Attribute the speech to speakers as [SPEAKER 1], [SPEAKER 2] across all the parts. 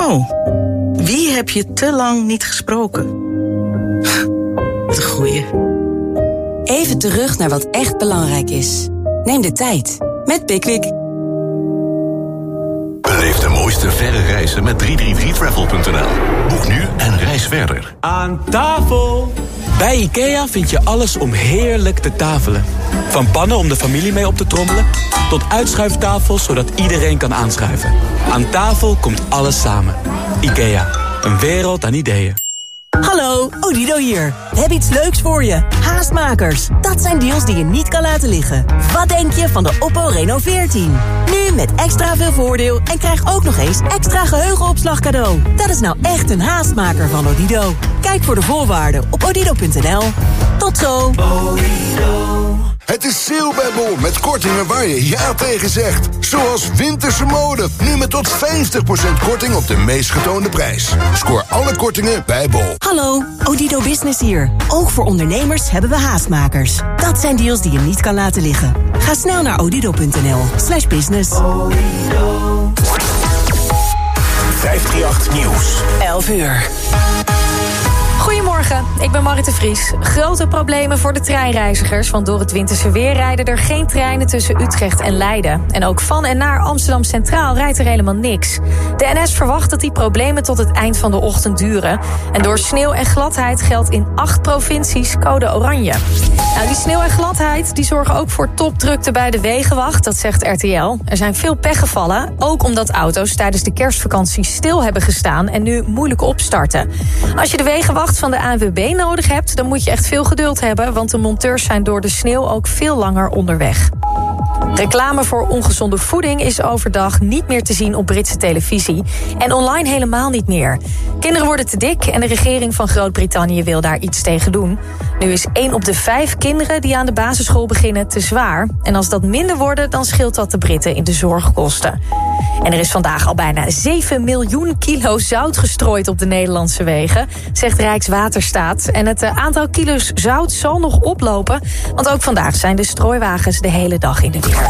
[SPEAKER 1] Oh, wie heb je te lang niet gesproken? Wat een goeie.
[SPEAKER 2] Even terug naar wat echt belangrijk is. Neem de tijd met Pickwick.
[SPEAKER 3] Beleef de mooiste verre reizen met 333travel.nl. Boek nu en reis verder.
[SPEAKER 4] Aan tafel! Bij IKEA vind je alles om heerlijk te tafelen. Van pannen om de familie mee op te trommelen... tot uitschuiftafels zodat iedereen kan aanschuiven. Aan tafel komt alles samen. IKEA, een wereld aan ideeën.
[SPEAKER 5] Hallo, Odido hier. We hebben iets leuks voor je. Haastmakers. Dat zijn deals die je niet kan laten liggen. Wat denk je van de Oppo Reno 14? Nu met extra veel voordeel en krijg ook nog eens extra geheugenopslag cadeau. Dat is nou echt een haastmaker van Odido. Kijk voor de voorwaarden op odido.nl. Tot zo.
[SPEAKER 6] Het is sale bij Bol met kortingen waar je ja tegen zegt. Zoals winterse mode, nu met tot 50% korting op de meest getoonde prijs. Scoor alle kortingen bij Bol.
[SPEAKER 5] Hallo, Odido Business hier. Ook voor ondernemers hebben we haastmakers. Dat zijn deals die je niet kan laten liggen. Ga snel naar odido.nl slash business.
[SPEAKER 3] 538 Nieuws.
[SPEAKER 5] 11 uur.
[SPEAKER 7] Ik ben Marit de Vries. Grote problemen voor de treinreizigers, want door het winterse weer rijden er geen treinen tussen Utrecht en Leiden. En ook van en naar Amsterdam Centraal rijdt er helemaal niks. De NS verwacht dat die problemen tot het eind van de ochtend duren. En door sneeuw en gladheid geldt in acht provincies code oranje. Nou, die sneeuw en gladheid die zorgen ook voor topdrukte bij de Wegenwacht, dat zegt RTL. Er zijn veel pechgevallen, ook omdat auto's tijdens de kerstvakantie stil hebben gestaan en nu moeilijk opstarten. Als je de Wegenwacht van de ANWB nodig hebt... dan moet je echt veel geduld hebben... want de monteurs zijn door de sneeuw ook veel langer onderweg. Reclame voor ongezonde voeding is overdag niet meer te zien op Britse televisie. En online helemaal niet meer. Kinderen worden te dik en de regering van Groot-Brittannië wil daar iets tegen doen. Nu is één op de vijf kinderen die aan de basisschool beginnen te zwaar. En als dat minder worden, dan scheelt dat de Britten in de zorgkosten. En er is vandaag al bijna 7 miljoen kilo zout gestrooid op de Nederlandse wegen, zegt Rijkswaterstaat. En het eh, aantal kilo's zout zal nog oplopen, want ook vandaag zijn de strooiwagens de hele dag in de weer.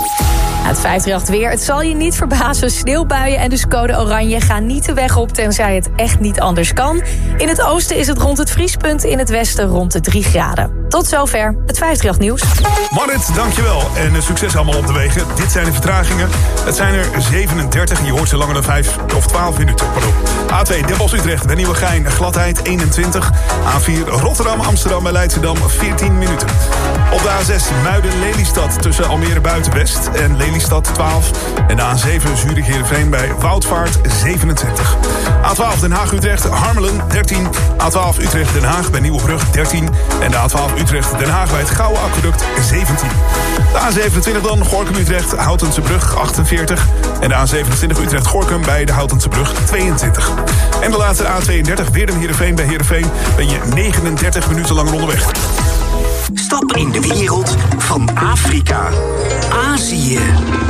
[SPEAKER 7] Het 538 weer, het zal je niet verbazen. Sneeuwbuien en dus code oranje gaan niet de weg op... tenzij het echt niet anders kan. In het oosten is het rond het vriespunt, in het westen rond de 3 graden. Tot zover het 538 nieuws.
[SPEAKER 8] Marit, dankjewel. En eh, succes allemaal op de wegen. Dit zijn de vertragingen. Het zijn er 37 en je hoort ze langer dan 5 of 12 minuten. Pardon. A2 Den Bosch Utrecht bij Nieuwegein. Gladheid 21. A4 Rotterdam Amsterdam bij Leidschendam 14 minuten. Op de A6 Muiden Lelystad tussen Almere Buitenwest en Lelystad 12. En de A7 Zurich Heerenveen bij Woudvaart 27. A12 Den Haag Utrecht Harmelen 13. A12 Utrecht Den Haag bij Nieuwebrug 13. En de A12 Utrecht Den Haag bij het Gouden Aqueduct 17. De A27 dan Gorkum Utrecht Houtense Brug 48. En de A27 Utrecht Gorkum bij de Houtense Brug 22. En de laatste A32 Weerden Heerenveen bij Heerenveen ben je 39 minuten langer onderweg.
[SPEAKER 9] Stap in de wereld van Afrika, Azië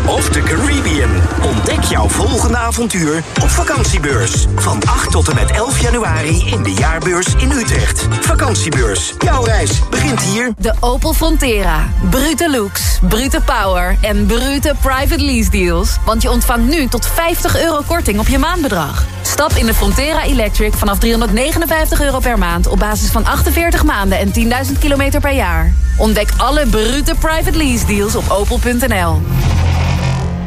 [SPEAKER 9] of de Caribbean. Ontdek jouw volgende avontuur op vakantiebeurs. Van 8 tot en met 11 januari in de jaarbeurs in Utrecht. Vakantiebeurs. Jouw reis begint hier.
[SPEAKER 10] De Opel Frontera. Brute looks, brute power en brute private lease deals. Want je ontvangt nu tot 50 euro korting op je maandbedrag. Stap in de Frontera Electric vanaf 359 euro per maand... op basis van 48 maanden en 10.000 kilometer per jaar. Ontdek alle brute private lease deals op opel.nl.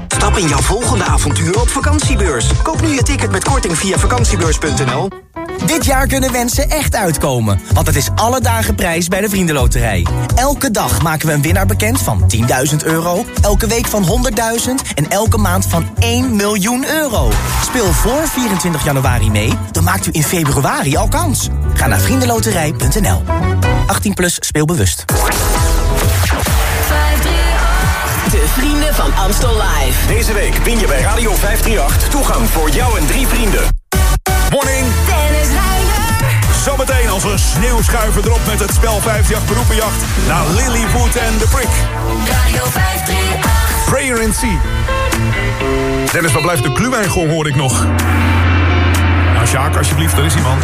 [SPEAKER 9] Stap in jouw volgende avontuur op vakantiebeurs. Koop nu je ticket met korting via vakantiebeurs.nl.
[SPEAKER 11] Dit jaar kunnen wensen echt uitkomen, want het is alle dagen prijs bij de Vriendenloterij. Elke dag maken we een winnaar bekend van 10.000 euro, elke week van 100.000 en elke maand van 1 miljoen euro. Speel voor 24 januari mee, dan maakt u in februari al kans. Ga naar vriendenloterij.nl. 18 plus speelbewust.
[SPEAKER 5] De vrienden van Amstel Live.
[SPEAKER 9] Deze week win je bij Radio 538 toegang voor jou en drie vrienden.
[SPEAKER 12] Morning Zometeen als een sneeuwschuiver erop met het spel 5-jacht beroepenjacht... naar Lilywood en The Prick.
[SPEAKER 5] Radio 538.
[SPEAKER 12] Prayer in Sea. Dennis, wat blijft de gluwijngong, hoor ik nog. Nou, Sjaak, alsjeblieft, er is iemand.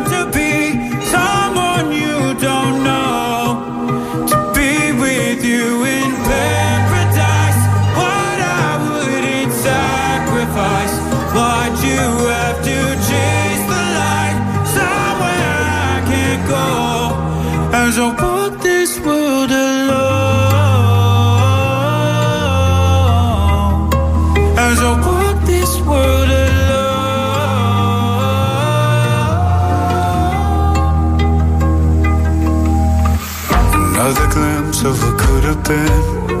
[SPEAKER 13] open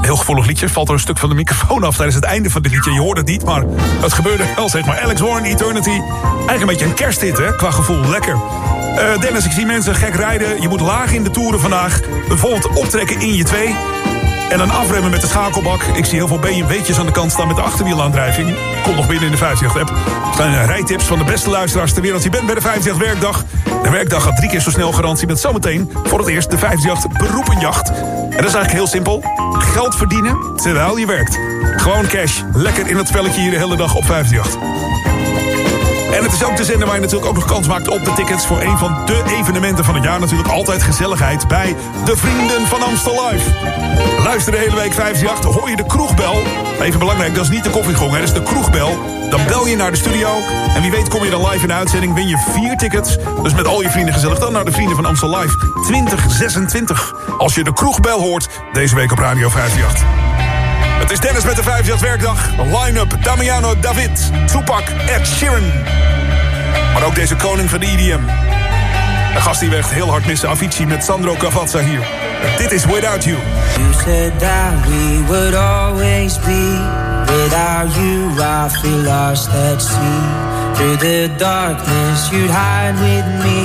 [SPEAKER 8] Heel gevoelig liedje. Valt er een stuk van de microfoon af tijdens het einde van dit liedje. Je hoort het niet, maar het gebeurde wel, zeg maar. Alex Warren, Eternity. Eigenlijk een beetje een kersthit, hè, qua gevoel. Lekker. Eh, Dennis, ik zie mensen gek rijden. Je moet laag in de toeren vandaag. Bijvoorbeeld optrekken in je twee. En dan afremmen met de schakelbak. Ik zie heel veel BMW'tjes aan de kant staan met de achterwielaandrijving. Komt nog binnen in de 50 app. Er zijn eh, rijtips van de beste luisteraars ter wereld. Je bent bij de 50 werkdag. De werkdag gaat drie keer zo snel garantie met zometeen voor het eerst de 58 beroepenjacht. En dat is eigenlijk heel simpel. Geld verdienen terwijl je werkt. Gewoon cash. Lekker in het spelletje hier de hele dag op 58. En het is ook de zender waar je natuurlijk ook nog kans maakt op de tickets... voor een van de evenementen van het jaar. Natuurlijk altijd gezelligheid bij de Vrienden van Amstel Live. Luister de hele week 58, hoor je de kroegbel. Even belangrijk, dat is niet de koffiegong, hè, dat is de kroegbel. Dan bel je naar de studio en wie weet kom je dan live in de uitzending... win je vier tickets, dus met al je vrienden gezellig... dan naar de Vrienden van Amstel Live 2026. Als je de kroegbel hoort, deze week op Radio 58. Het is Dennis met de 58 werkdag. Line-up Damiano David, Tupac, Ed Sheeran. Maar ook deze koning van de EDM. Een gast die we heel hard missen. Avicii met Sandro Cavazza hier. Dit is Without You.
[SPEAKER 14] You said that we would always be. Without you, I feel lost at sea. Through the darkness, you'd hide with me.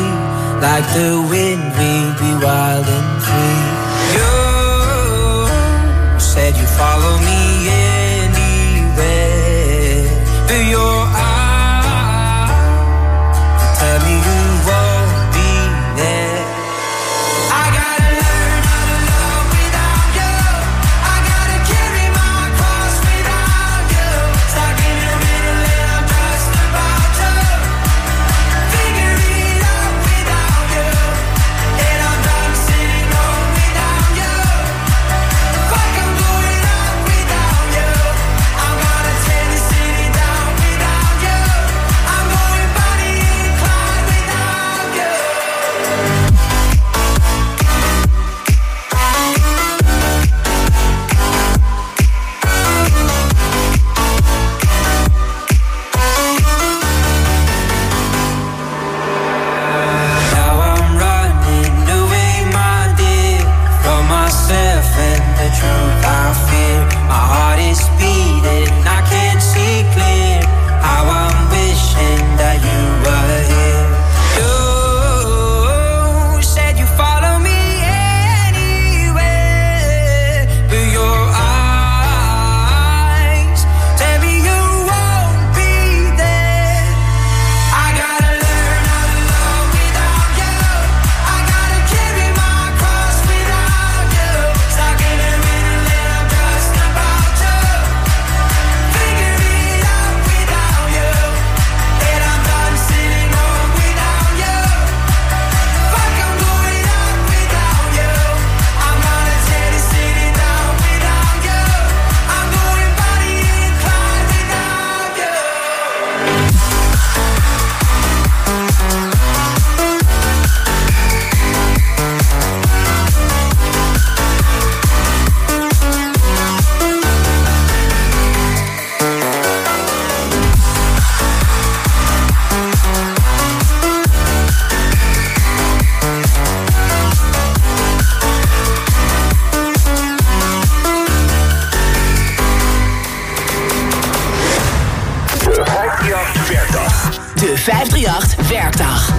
[SPEAKER 14] Like the wind, we'd be wild and free. Said you follow me anywhere.
[SPEAKER 15] Werkdag.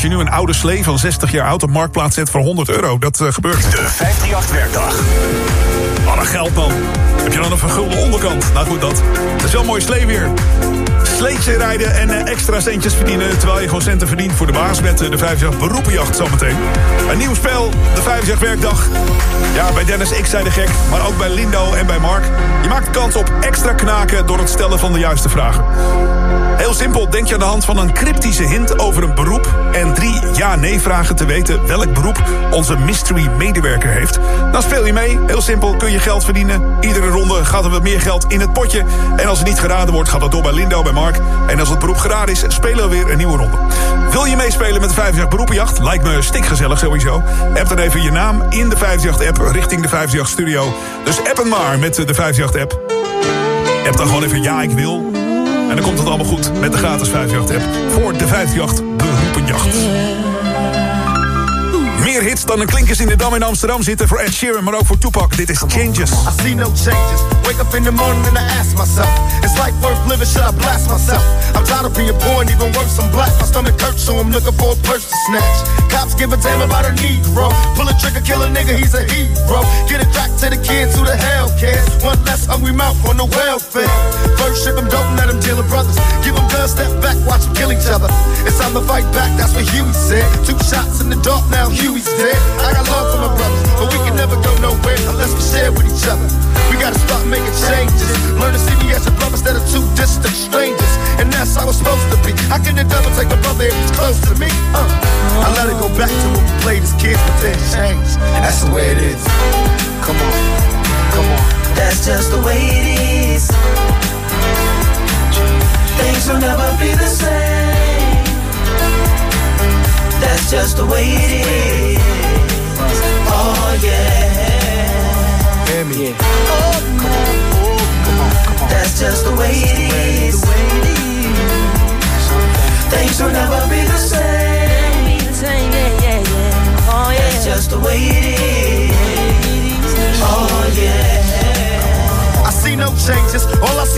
[SPEAKER 8] Als je nu een oude slee van 60 jaar oud op marktplaats zet voor 100 euro. Dat eh, gebeurt.
[SPEAKER 15] De 538-werkdag.
[SPEAKER 8] Wat een geld man. Heb je dan een vergulde onderkant? Nou goed, dat. Dat is wel mooi slee weer. Sleetje rijden en eh, extra centjes verdienen... terwijl je gewoon centen verdient voor de baas met eh, de 50 beroepenjacht zometeen. Een nieuw spel, de 50 werkdag. Ja, bij Dennis, ik zei de gek, maar ook bij Lindo en bij Mark. Je maakt kans op extra knaken door het stellen van de juiste vragen. Heel simpel, denk je aan de hand van een cryptische hint over een beroep... en drie ja-nee-vragen te weten welk beroep onze mystery medewerker heeft. Dan speel je mee, heel simpel, kun je geld verdienen. Iedere ronde gaat er wat meer geld in het potje. En als het niet geraden wordt, gaat dat door bij Lindo, bij Mark. En als het beroep geraden is, spelen we weer een nieuwe ronde. Wil je meespelen met de 50 beroepenjacht? Lijkt me stikgezellig sowieso. App dan even je naam in de 58-app richting de 58 studio. Dus app het maar met de 58-app. App dan gewoon even ja, ik wil... En dan komt het allemaal goed met de gratis 5jacht-app voor de 5jacht beroepenjacht. Meer hits dan klinkers in de Dam in Amsterdam zitten voor Ed Sheeran, maar ook voor Tupac. Dit is Changes.
[SPEAKER 16] I see no changes. Wake up in the morning and I ask myself, is life worth living? Should I blast myself? I'm tired of being poor and even worse, I'm black. My stomach hurts, so I'm looking for a purse to snatch. Cops give a damn about a Negro. Pull a trigger, kill a nigga, he's a hero. Get it back to the kids who the hell cares. One less hungry mouth on the welfare. First ship them, don't let them deal with brothers. Give them guns, step back, watch them kill each other. It's time to fight back, that's what Huey said. Two shots in the dark, now Huey's dead. I got love for my brothers, but we can never go nowhere unless we share with each other. We gotta start making changes. Learn to see me as a brother instead of two distant strangers. And that's how it's supposed to be. How can devil take a brother if he's close to me? Uh, I let it go back to when we played as kids, but then changed. That's the way it is. Come on, come on.
[SPEAKER 17] That's just the way it is. Things will never be the same. That's just the way it is. Oh yeah.
[SPEAKER 16] Hear me.
[SPEAKER 17] Oh, come on. come on, come on. That's just the way it is.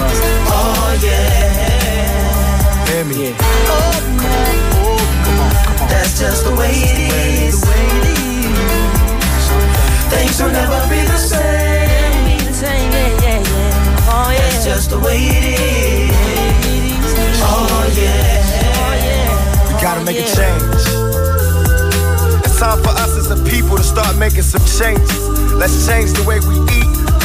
[SPEAKER 17] Oh yeah.
[SPEAKER 16] Hear me.
[SPEAKER 17] Oh, come on.
[SPEAKER 18] Come on, come on.
[SPEAKER 17] That's just the way it is. Things will never be the same. Yeah, yeah, yeah. Oh yeah. That's just the way it is. Oh yeah.
[SPEAKER 16] Oh, we gotta oh, make a change. It's time for us as a people to start making some changes. Let's change the way we eat.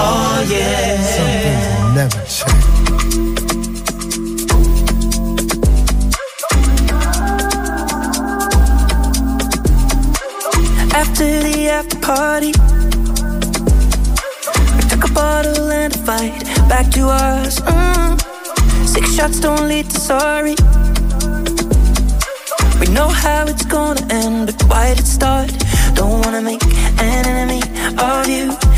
[SPEAKER 17] Oh yeah.
[SPEAKER 18] Never change.
[SPEAKER 17] After the after party, a bottle and a fight back to us. Mm. Six shots don't lead to sorry. We know how it's gonna end, but why did it start? Don't wanna make an enemy of you.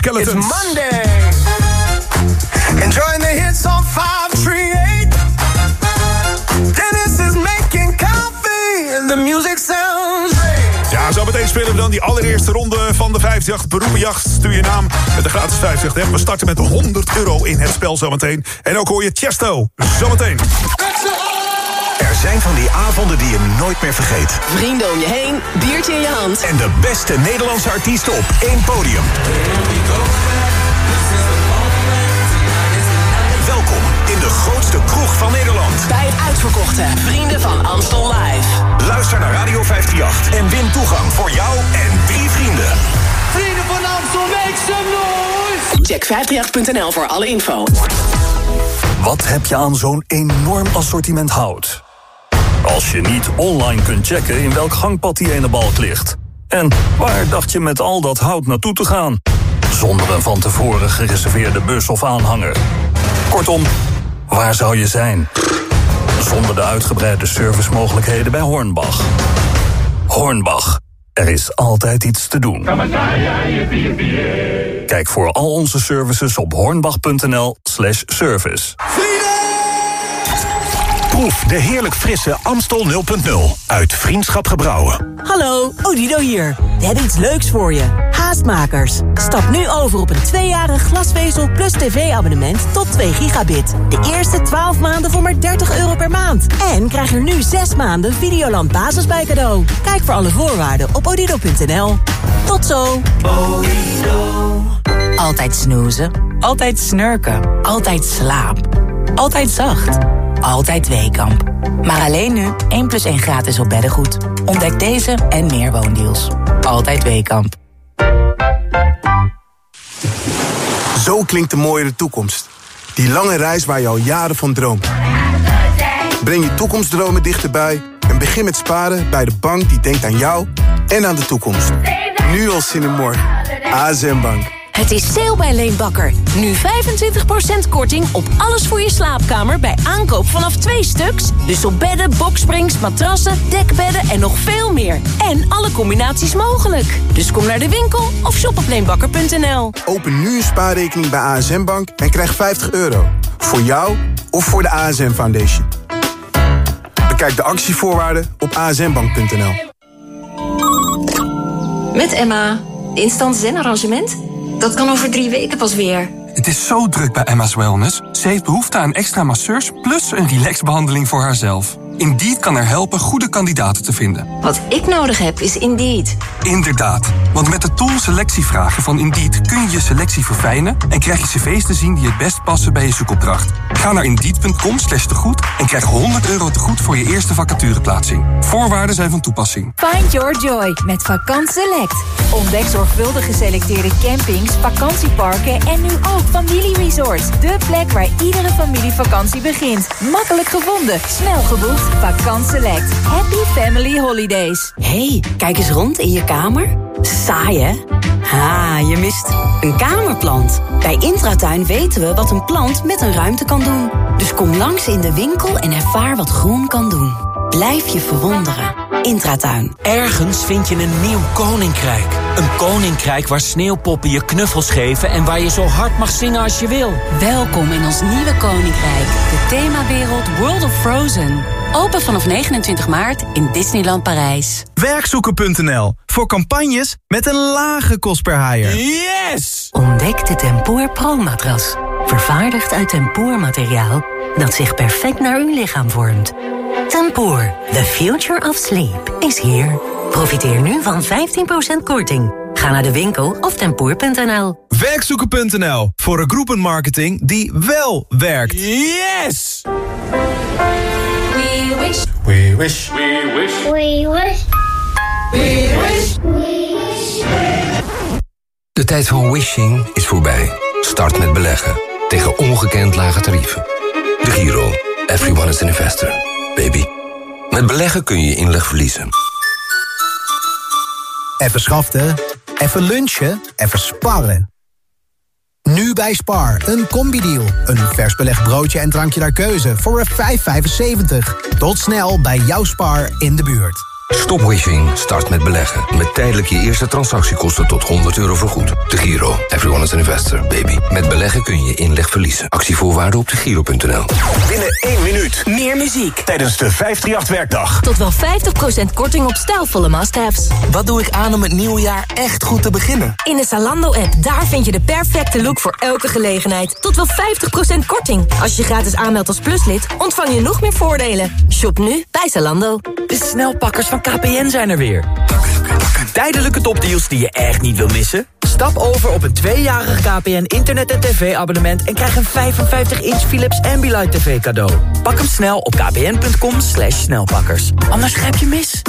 [SPEAKER 8] Skeletons.
[SPEAKER 18] It's Monday. Enjoying the hits on 538. Dennis is making coffee and the music sounds great.
[SPEAKER 8] Ja, zo meteen spelen we dan die allereerste ronde van de 5jacht beroepenjacht. Stuur je naam met de gratis 5jacht. hè. We starten met 100 euro in het spel zometeen. En ook hoor je Chesto zometeen.
[SPEAKER 15] Zijn van die avonden die je nooit meer vergeet.
[SPEAKER 19] Vrienden om je heen, biertje in je hand.
[SPEAKER 15] En de beste Nederlandse artiesten op één podium. Welkom in de grootste kroeg van Nederland.
[SPEAKER 19] Bij het uitverkochte Vrienden van Amstel Live.
[SPEAKER 15] Luister naar Radio 538 en win toegang voor jou en drie vrienden.
[SPEAKER 19] Vrienden van Amstel, make some noise! Check 538.nl voor alle info.
[SPEAKER 20] Wat heb je aan zo'n enorm assortiment hout? Als je niet online kunt checken in welk gangpad die ene balk ligt. En waar dacht je met al dat hout naartoe te gaan? Zonder een van tevoren gereserveerde bus of aanhanger. Kortom, waar zou je zijn? Zonder de uitgebreide servicemogelijkheden bij Hornbach. Hornbach, er is altijd iets te doen. Kijk voor al onze services op hornbach.nl slash service.
[SPEAKER 15] Proef de heerlijk frisse Amstel 0.0 uit Vriendschap Gebrouwen.
[SPEAKER 5] Hallo, Odido hier. We hebben iets leuks voor je. Haastmakers. Stap nu over op een tweejarig glasvezel plus tv-abonnement tot 2 gigabit. De eerste 12 maanden voor maar 30 euro per maand. En krijg er nu 6 maanden Videoland Basis bij cadeau. Kijk voor alle voorwaarden op odido.nl. Tot zo.
[SPEAKER 2] Altijd snoezen, altijd snurken, altijd slaap, altijd zacht, altijd Weekamp. Maar alleen nu 1 plus 1 gratis op beddengoed. Ontdek deze en meer woondeals. Altijd Weekamp.
[SPEAKER 21] Zo klinkt de mooiere toekomst. Die lange reis waar je al jaren van droomt. Breng je toekomstdromen dichterbij en begin met sparen bij de bank die denkt aan jou en aan de toekomst.
[SPEAKER 2] nu al zin in morgen. ASM Bank.
[SPEAKER 22] Het is sale bij Leenbakker. Nu 25% korting op alles voor je slaapkamer bij aankoop vanaf twee stuks. Dus op bedden, boksprings, matrassen, dekbedden en nog veel meer. En alle combinaties mogelijk. Dus kom naar de winkel of shop op leenbakker.nl.
[SPEAKER 2] Open nu een spaarrekening bij ASM Bank en krijg 50 euro. Voor jou of voor de ASM Foundation. Bekijk de actievoorwaarden op asmbank.nl.
[SPEAKER 12] Met Emma. Instant zen-arrangement? Dat kan over drie weken pas weer.
[SPEAKER 20] Het is zo druk bij Emma's Wellness. Ze heeft behoefte aan extra masseurs plus een relaxbehandeling voor haarzelf. Indeed kan er helpen goede kandidaten te vinden.
[SPEAKER 12] Wat ik nodig heb is Indeed.
[SPEAKER 20] Inderdaad, want met de tool selectievragen van Indeed kun je je selectie verfijnen en krijg je cv's te zien die het best passen bij je zoekopdracht. Ga naar indeed.com slash tegoed en krijg 100 euro tegoed voor je eerste vacatureplaatsing. Voorwaarden zijn van toepassing.
[SPEAKER 23] Find your joy met Vakant Select. Ontdek zorgvuldig geselecteerde campings, vakantieparken en nu ook familieresorts. De plek waar iedere familievakantie begint. Makkelijk gevonden, snel geboekt. Vakant Select. Happy Family Holidays.
[SPEAKER 22] hey, kijk eens rond in je kamer. Saai, hè? Ha, je mist een kamerplant. Bij Intratuin weten we wat een plant met een ruimte kan doen. Dus kom langs in de winkel en ervaar wat groen kan doen. Blijf je verwonderen. Intratuin.
[SPEAKER 10] Ergens vind je een nieuw koninkrijk. Een koninkrijk waar sneeuwpoppen je knuffels geven... en waar je zo hard mag zingen als je wil.
[SPEAKER 22] Welkom in ons nieuwe koninkrijk. De themawereld World of Frozen. Open vanaf 29 maart in Disneyland Parijs.
[SPEAKER 24] Werkzoeken.nl voor campagnes met een lage kost per haaier.
[SPEAKER 10] Yes!
[SPEAKER 22] Ontdek de Tempoor Pro-matras. Vervaardigd uit tempoormateriaal dat zich perfect naar uw lichaam vormt. Tempoor, the future of sleep, is here. Profiteer nu van 15% korting. Ga naar de winkel of tempoor.nl.
[SPEAKER 24] Werkzoeken.nl voor een groepenmarketing die wel werkt.
[SPEAKER 10] Yes!
[SPEAKER 25] We wish.
[SPEAKER 24] We wish.
[SPEAKER 25] We wish. We wish. We wish.
[SPEAKER 26] De tijd van wishing is voorbij. Start met beleggen. Tegen ongekend lage tarieven. De Giro. Everyone is an investor. Baby. Met beleggen kun je inleg verliezen.
[SPEAKER 27] Even schaften, even lunchen, even sparren. Nu bij Spar, een combi-deal. Een vers belegd broodje en drankje naar keuze voor 5,75. Tot snel bij jouw Spar in de buurt.
[SPEAKER 26] Stop wishing, start met beleggen. Met tijdelijk je eerste transactiekosten tot 100 euro vergoed. De Giro. Everyone is an investor, baby. Met beleggen kun je je inleg verliezen. Actievoorwaarden op de Giro.nl.
[SPEAKER 9] Binnen één minuut.
[SPEAKER 22] Meer muziek.
[SPEAKER 9] Tijdens de 538-werkdag.
[SPEAKER 22] Tot wel 50% korting op stijlvolle must-haves.
[SPEAKER 4] Wat doe ik aan om het nieuwe jaar echt goed te beginnen?
[SPEAKER 22] In de Zalando-app, daar vind je de perfecte look voor elke gelegenheid. Tot wel 50% korting. Als je gratis aanmeldt als pluslid, ontvang je nog meer voordelen. Shop nu bij Zalando.
[SPEAKER 10] De snelpakkers van KPN zijn er weer. Tijdelijke topdeals die je echt niet wil missen? Stap over op een tweejarig KPN internet- en tv-abonnement... en krijg een 55-inch Philips Ambilight TV cadeau. Pak hem snel op kpn.com slash snelpakkers. Anders grijp je mis.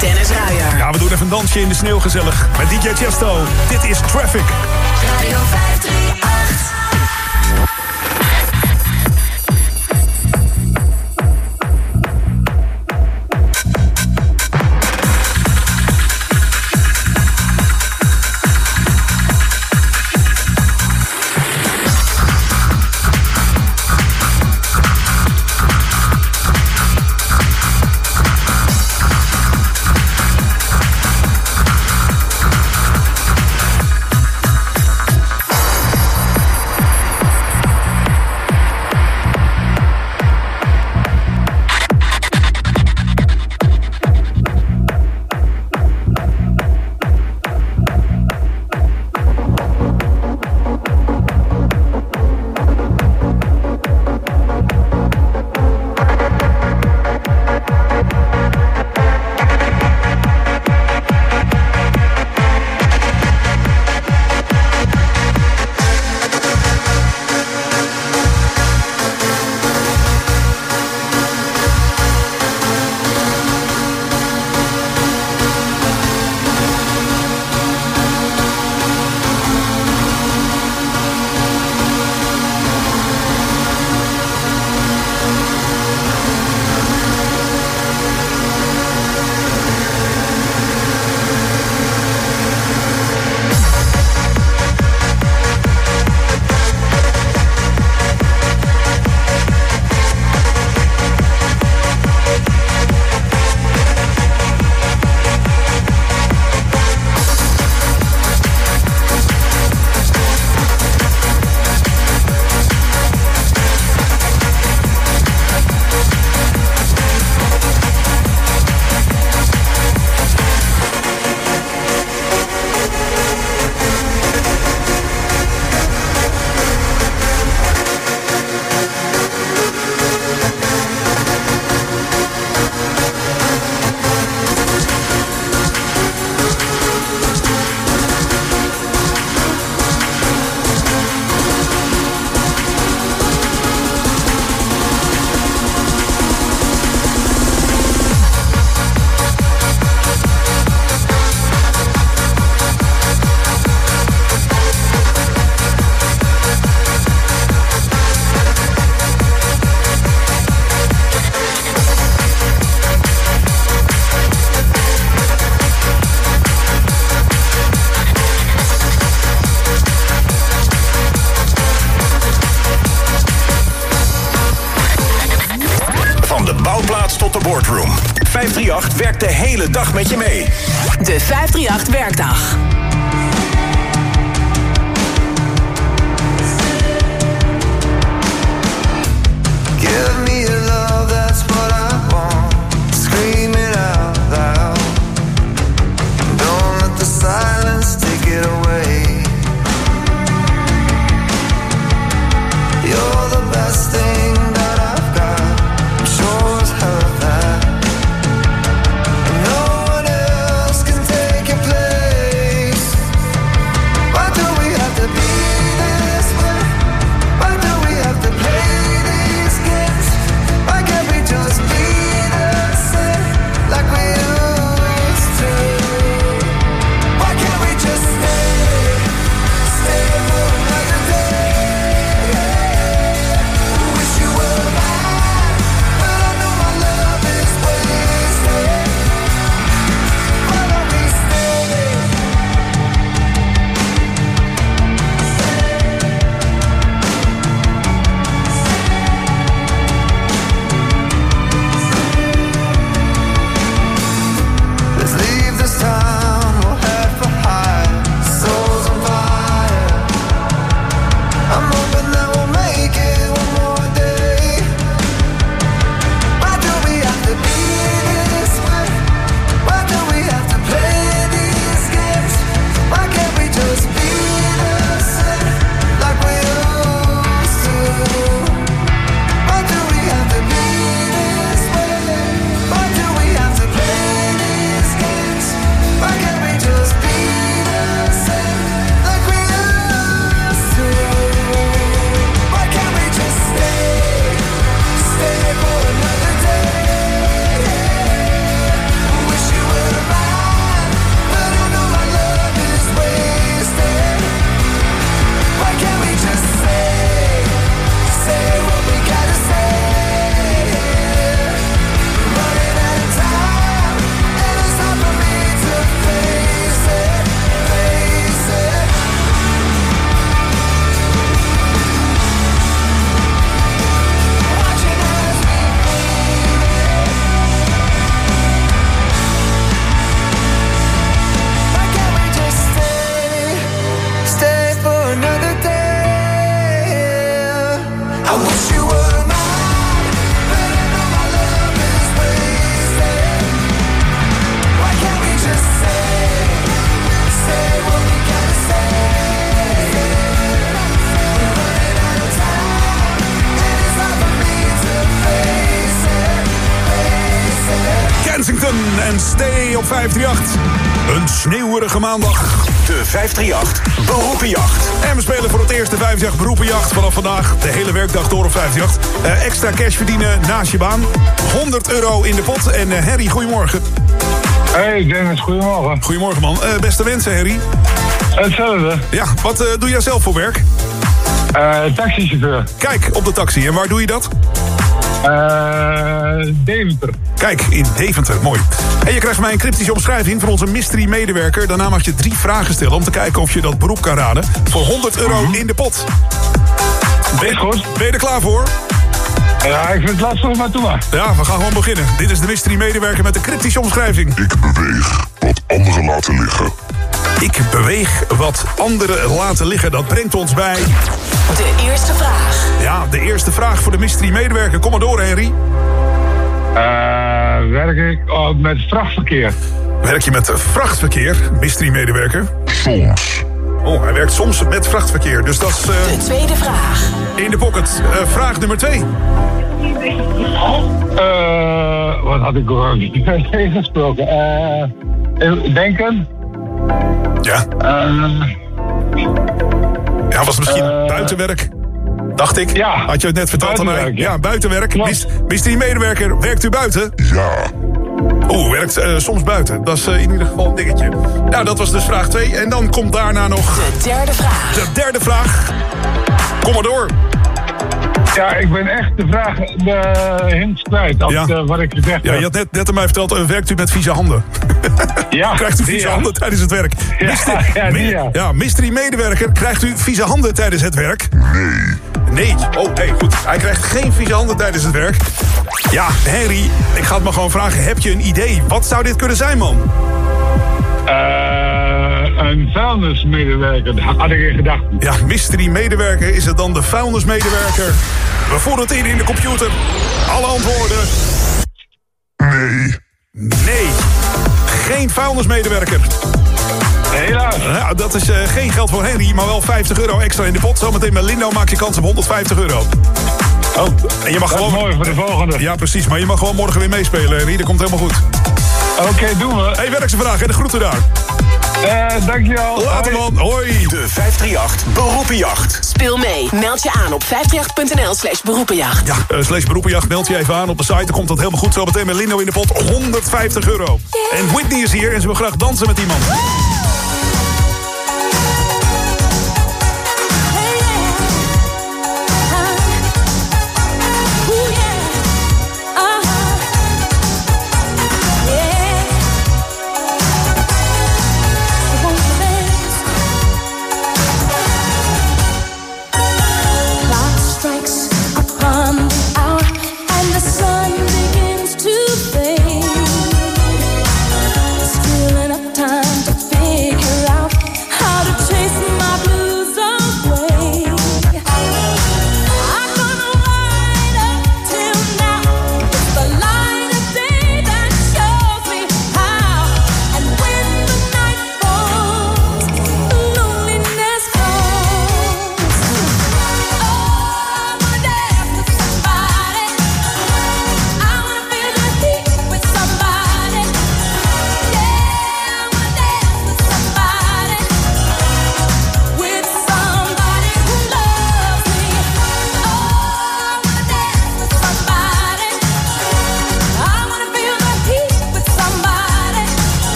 [SPEAKER 8] Dennis Ruijer. Ja, we doen even een dansje in de sneeuw gezellig. Met DJ Chesto. Dit is Traffic.
[SPEAKER 25] Radio 538.
[SPEAKER 15] 538
[SPEAKER 2] werkdag.
[SPEAKER 8] Op 538. Een sneeuwerige maandag.
[SPEAKER 15] De 538 Beroepenjacht.
[SPEAKER 8] En we spelen voor het eerst de 538 Beroepenjacht vanaf vandaag. De hele werkdag door op 538. Eh, extra cash verdienen naast je baan. 100 euro in de pot. En eh, Harry, goedemorgen.
[SPEAKER 28] Hey Dennis, goedemorgen.
[SPEAKER 8] Goedemorgen man. Eh, beste wensen Harry.
[SPEAKER 28] Hetzelfde.
[SPEAKER 8] Ja, wat eh, doe jij zelf voor werk?
[SPEAKER 28] Eh, taxichauffeur.
[SPEAKER 8] Kijk, op de taxi. En waar doe je dat?
[SPEAKER 28] Eh, Deventer.
[SPEAKER 8] Kijk, in Deventer. Mooi. En je krijgt van mij een cryptische omschrijving van onze mystery-medewerker. Daarna mag je drie vragen stellen om te kijken of je dat beroep kan raden. Voor 100 euro in de pot. Ben je,
[SPEAKER 28] goed.
[SPEAKER 8] ben je er klaar voor?
[SPEAKER 28] Ja, ik vind het lastig, maar toe maar.
[SPEAKER 8] Ja, we gaan gewoon beginnen. Dit is de mystery-medewerker met de cryptische omschrijving.
[SPEAKER 29] Ik beweeg wat anderen laten liggen.
[SPEAKER 8] Ik beweeg wat anderen laten liggen. Dat brengt ons bij...
[SPEAKER 2] De eerste vraag.
[SPEAKER 8] Ja, de eerste vraag voor de mystery-medewerker. Kom maar door, Henry.
[SPEAKER 28] Eh, werk ik oh, met vrachtverkeer.
[SPEAKER 8] Werk je met vrachtverkeer, mystery-medewerker?
[SPEAKER 29] Soms.
[SPEAKER 8] Oh, hij werkt soms met vrachtverkeer. Dus dat is... eh,
[SPEAKER 2] De tweede vraag.
[SPEAKER 8] In de pocket. Eh, vraag nummer twee.
[SPEAKER 28] Eh, wat had ik gesproken? Eh, denken?
[SPEAKER 8] Ja. ja, was het misschien buitenwerk? Dacht ik.
[SPEAKER 28] Ja.
[SPEAKER 8] Had je het net verteld aan mij?
[SPEAKER 28] Buitenwerk, ja.
[SPEAKER 8] Ja, buitenwerk. Mis- Mystery-medewerker, werkt u buiten?
[SPEAKER 29] Ja.
[SPEAKER 8] Oeh, werkt eh, soms buiten. Dat is eh, in ieder geval een dingetje. Nou, dat was dus vraag 2. En dan komt daarna nog...
[SPEAKER 2] De derde vraag.
[SPEAKER 8] De derde vraag. Kom maar door.
[SPEAKER 28] Ja, ik ben echt de vraag, de hints kwijt, als,
[SPEAKER 8] Ja.
[SPEAKER 28] eh, wat ik gezegd
[SPEAKER 8] Ja,
[SPEAKER 28] heb.
[SPEAKER 8] je had net, net aan mij verteld, eh, werkt u met vieze handen?
[SPEAKER 28] Ja,
[SPEAKER 23] krijgt u vieze
[SPEAKER 28] ja.
[SPEAKER 23] handen tijdens het werk.
[SPEAKER 28] Ja,
[SPEAKER 23] Mystery,
[SPEAKER 28] ja, die, ja.
[SPEAKER 23] ja, mystery medewerker, krijgt u vieze handen tijdens het werk? Nee. Nee. Oh, nee, goed. Hij krijgt geen vieze handen tijdens het werk. Ja, Henry, ik ga het maar gewoon vragen. Heb je een idee? Wat zou dit kunnen zijn, man?
[SPEAKER 28] Eh, een vuilnismedewerker, dat had ik in gedachten.
[SPEAKER 23] Ja, mystery medewerker. Is het dan de vuilnismedewerker? We voeren het in in de computer. Alle antwoorden. Nee. Nee. Geen vuilnismedewerker.
[SPEAKER 28] Helaas.
[SPEAKER 23] Ja, dat is eh, geen geld voor Henry, maar wel 50 euro extra in de pot. Zometeen met Lindo maak je kans op 150 euro. Oh, en je mag
[SPEAKER 28] Dat is
[SPEAKER 23] gewoon...
[SPEAKER 28] mooi voor de volgende.
[SPEAKER 23] Ja, precies. Maar je mag gewoon morgen weer meespelen, Henry. Dat komt helemaal goed.
[SPEAKER 28] Oké, doen we.
[SPEAKER 23] hey, werk ze vandaag en de groeten daar.
[SPEAKER 28] Eh, dankjewel.
[SPEAKER 23] Later, man. Hoi.
[SPEAKER 9] De 538 Beroepenjacht.
[SPEAKER 8] Speel mee. Meld je aan op 538.nl slash beroepenjacht.
[SPEAKER 23] Ja, uh, slash beroepenjacht, meld je even aan op de site. Dan komt dat helemaal goed. Zometeen met Lindo in de pot. 150 euro. En Whitney is hier en ze wil graag dansen met iemand.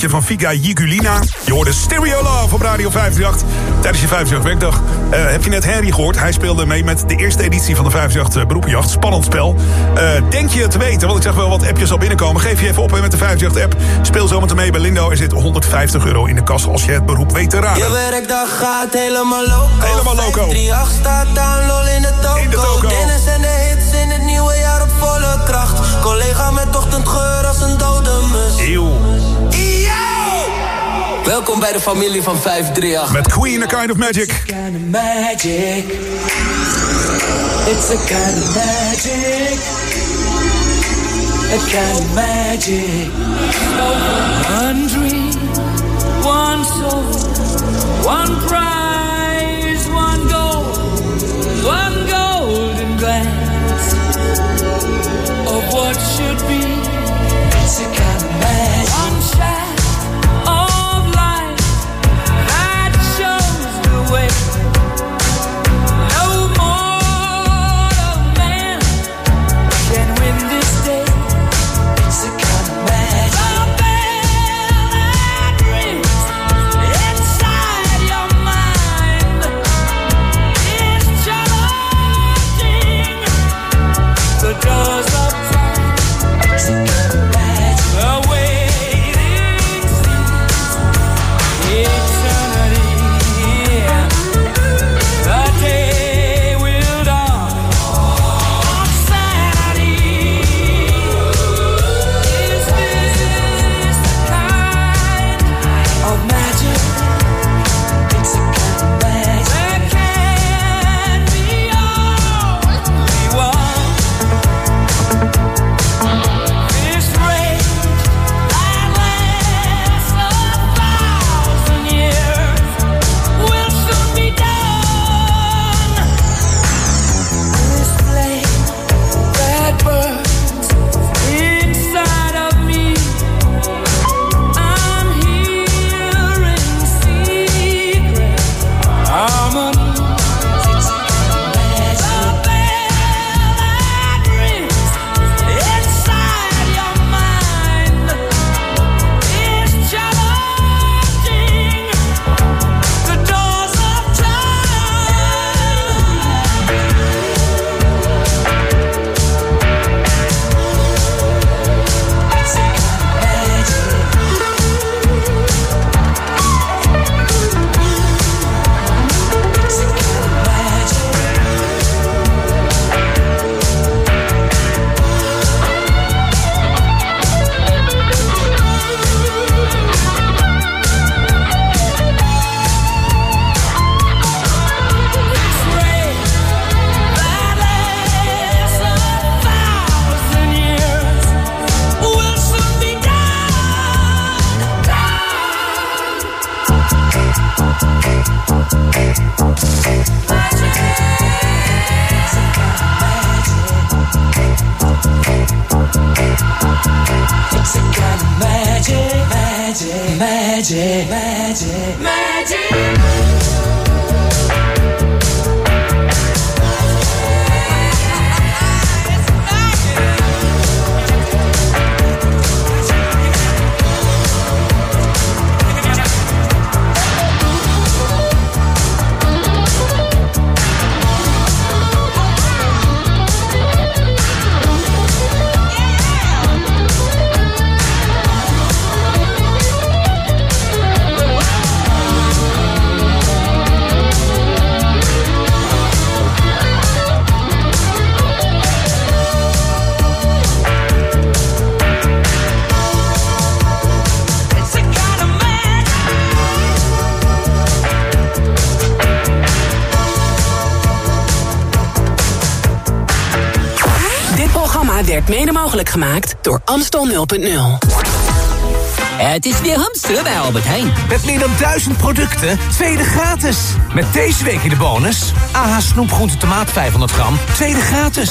[SPEAKER 8] Liedje van Figa Jigulina. Je hoorde Stereo Love op Radio 538 tijdens je 538 werkdag. Eh, heb je net Henry gehoord? Hij speelde mee met de eerste editie van de 538 beroepenjacht. Spannend spel. Eh, denk je het te weten, want ik zag wel wat appjes al binnenkomen. Geef je even op hè, met de 538 app. Speel zometeen mee bij Lindo. Er zit 150 euro in de kas als je het beroep weet te raden.
[SPEAKER 15] Je werkdag gaat helemaal loco.
[SPEAKER 8] Helemaal loco.
[SPEAKER 15] 338 staat aan, lol in de toko.
[SPEAKER 8] In de toko.
[SPEAKER 15] Dennis en de hits in het nieuwe Welkom bij de familie van 538.
[SPEAKER 8] Met Queen, A Kind of Magic.
[SPEAKER 15] kind of magic. It's a kind of magic. A kind of magic. One dream, one soul, one prize, one goal, one golden glance of what should be. It's a kind of magic. One shot
[SPEAKER 10] werd mede mogelijk gemaakt door Amstel 0.0.
[SPEAKER 9] Het is weer hamsteren bij Albert Heijn. Met meer dan duizend producten, tweede gratis. Met deze week in de bonus... AH snoepgroente tomaat 500 gram, tweede gratis.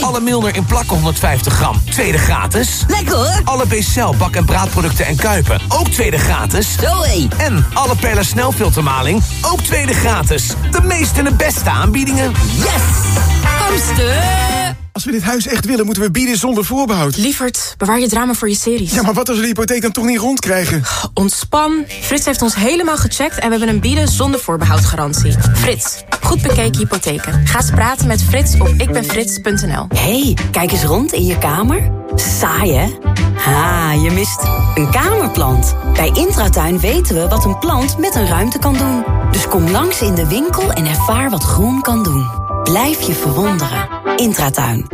[SPEAKER 9] Alle Milner in plakken 150 gram, tweede gratis.
[SPEAKER 10] Lekker hoor.
[SPEAKER 9] Alle Bcel bak- en braadproducten en kuipen, ook tweede gratis.
[SPEAKER 10] Zoé.
[SPEAKER 9] En alle Perla snelfiltermaling, ook tweede gratis. De meeste en de beste aanbiedingen.
[SPEAKER 10] Yes! Hamster!
[SPEAKER 2] Als we dit huis echt willen, moeten we bieden zonder voorbehoud.
[SPEAKER 30] Lievert, bewaar je drama voor je series.
[SPEAKER 2] Ja, maar wat als we de hypotheek dan toch niet rondkrijgen?
[SPEAKER 30] Ontspan. Frits heeft ons helemaal gecheckt en we hebben een bieden zonder voorbehoud garantie. Frits, goed bekeken hypotheken. Ga eens praten met Frits op ikbenfrits.nl.
[SPEAKER 22] hey, kijk eens rond in je kamer. Saai, hè? Ha, je mist een kamerplant. Bij Intratuin weten we wat een plant met een ruimte kan doen. Dus kom langs in de winkel en ervaar wat groen kan doen. Blijf je verwonderen. Intratuin.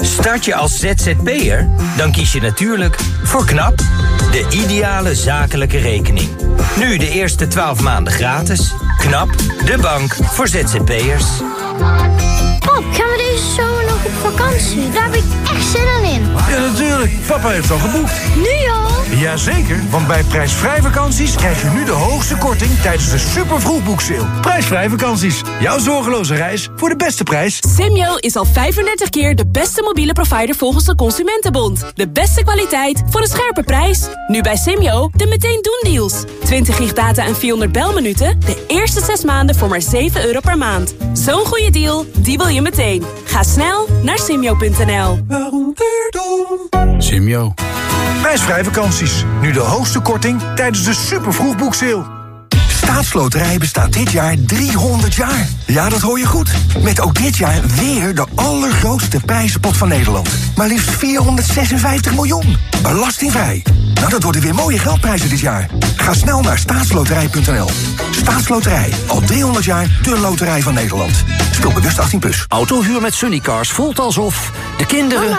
[SPEAKER 9] Start je als ZZP'er? Dan kies je natuurlijk voor KNAP, de ideale zakelijke rekening. Nu de eerste 12 maanden gratis. KNAP, de bank voor ZZP'ers.
[SPEAKER 25] Pap, gaan we deze zomer nog op vakantie? Daar heb ik echt zin in.
[SPEAKER 31] Ja, natuurlijk. Papa heeft al geboekt.
[SPEAKER 25] Nu al?
[SPEAKER 31] Jazeker, want bij prijsvrij vakanties krijg je nu de hoogste korting tijdens de super vroegboekseil. Prijsvrij vakanties. Jouw zorgeloze reis voor de beste prijs.
[SPEAKER 23] Simyo is al 35 keer de beste mobiele provider volgens de Consumentenbond. De beste kwaliteit voor een scherpe prijs. Nu bij Simyo de meteen doen deals. 20 gig data en 400 belminuten. De eerste 6 maanden voor maar 7 euro per maand. Zo'n goede deal, die wil je meteen. Ga snel naar simyo.nl.
[SPEAKER 31] Simio. Prijsvrij vakanties. Nu de hoogste korting tijdens de super vroegboekseil.
[SPEAKER 32] Staatsloterij bestaat dit jaar 300 jaar. Ja, dat hoor je goed. Met ook dit jaar weer de allergrootste prijzenpot van Nederland. Maar liefst 456 miljoen. Belastingvrij. Nou, dat worden weer mooie geldprijzen dit jaar. Ga snel naar staatsloterij.nl. Staatsloterij. Al 300 jaar de loterij van Nederland. Speel bewust 18+. Plus.
[SPEAKER 33] Autohuur met Sunnycars voelt alsof de kinderen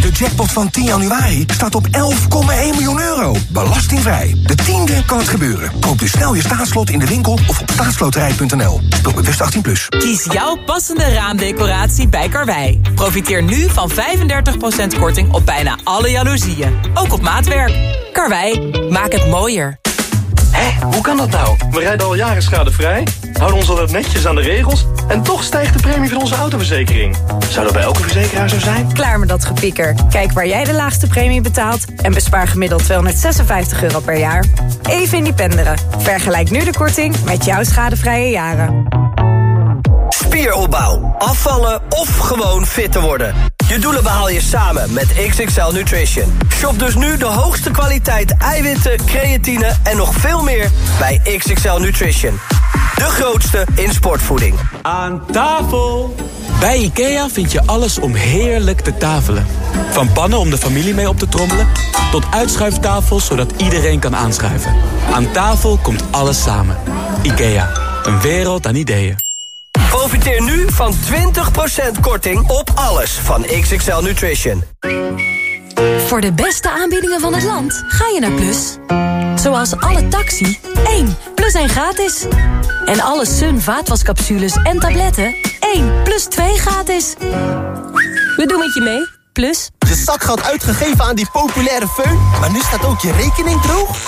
[SPEAKER 32] De jackpot van 10 januari staat op 11,1 miljoen euro. Belastingvrij. De tiende kan het gebeuren. Koop dus snel je staatslot in de winkel of op staatsloterij.nl. Speel bewust 18+. Plus.
[SPEAKER 10] Kies jouw passende raamdecoratie bij Karwei. Profiteer nu van 35% korting op bijna alle jaloezieën. Ook op maatwerk. Karwei, maak het mooier.
[SPEAKER 34] Hé, hoe kan dat nou? We rijden al jaren schadevrij, houden ons altijd netjes aan de regels... en toch stijgt de premie van onze autoverzekering. Zou dat bij elke verzekeraar zo zijn?
[SPEAKER 7] Klaar met dat gepieker. Kijk waar jij de laagste premie betaalt en bespaar gemiddeld 256 euro per jaar. Even independeren. Vergelijk nu de korting met jouw schadevrije jaren.
[SPEAKER 35] Spieropbouw, afvallen of gewoon fit te worden. Je doelen behaal je samen met XXL Nutrition. Shop dus nu de hoogste kwaliteit eiwitten, creatine en nog veel meer bij XXL Nutrition. De grootste in sportvoeding.
[SPEAKER 4] Aan tafel! Bij IKEA vind je alles om heerlijk te tafelen. Van pannen om de familie mee op te trommelen... tot uitschuiftafels zodat iedereen kan aanschuiven. Aan tafel komt alles samen. IKEA, een wereld aan ideeën.
[SPEAKER 35] Profiteer nu van 20% korting op alles van XXL Nutrition.
[SPEAKER 7] Voor de beste aanbiedingen van het land ga je naar Plus. Zoals alle taxi, 1 plus 1 gratis. En alle Sun vaatwascapsules en tabletten, 1 plus 2 gratis. We doen het je mee, Plus.
[SPEAKER 16] Je zakgeld uitgegeven aan die populaire föhn, maar nu staat ook je rekening droog?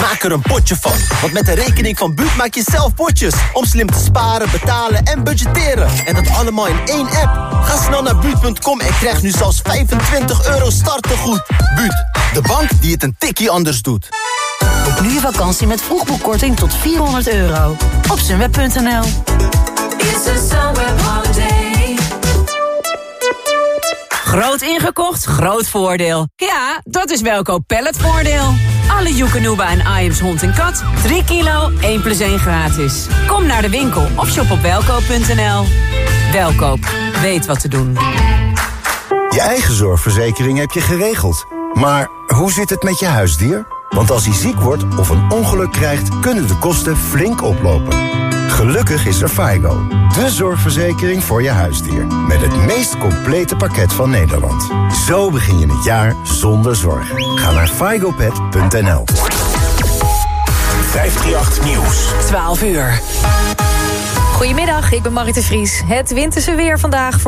[SPEAKER 16] Maak er een potje van. Want met de rekening van Buut maak je zelf potjes. Om slim te sparen, betalen en budgetteren. En dat allemaal in één app. Ga snel naar Buut.com en krijg nu zelfs 25 euro startegoed. Buut, de bank die het een tikkie anders doet.
[SPEAKER 36] Boek nu je vakantie met vroegboekkorting tot 400 euro. Op sunweb.nl
[SPEAKER 23] Groot ingekocht, groot voordeel. Ja, dat is Welkoop Palletvoordeel. Alle Joekanuba en Iams hond en kat. 3 kilo, 1 plus 1 gratis. Kom naar de winkel of shop op welkoop.nl. Welkoop, weet wat te doen.
[SPEAKER 37] Je eigen zorgverzekering heb je geregeld. Maar hoe zit het met je huisdier? Want als hij ziek wordt of een ongeluk krijgt, kunnen de kosten flink oplopen. Gelukkig is er FIGO, de zorgverzekering voor je huisdier. Met het meest complete pakket van Nederland. Zo begin je het jaar zonder zorgen. Ga naar figopet.nl
[SPEAKER 31] 538 Nieuws.
[SPEAKER 7] 12 uur. Goedemiddag, ik ben Marit de Vries. Het winterse weer vandaag voor